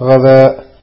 غذاء.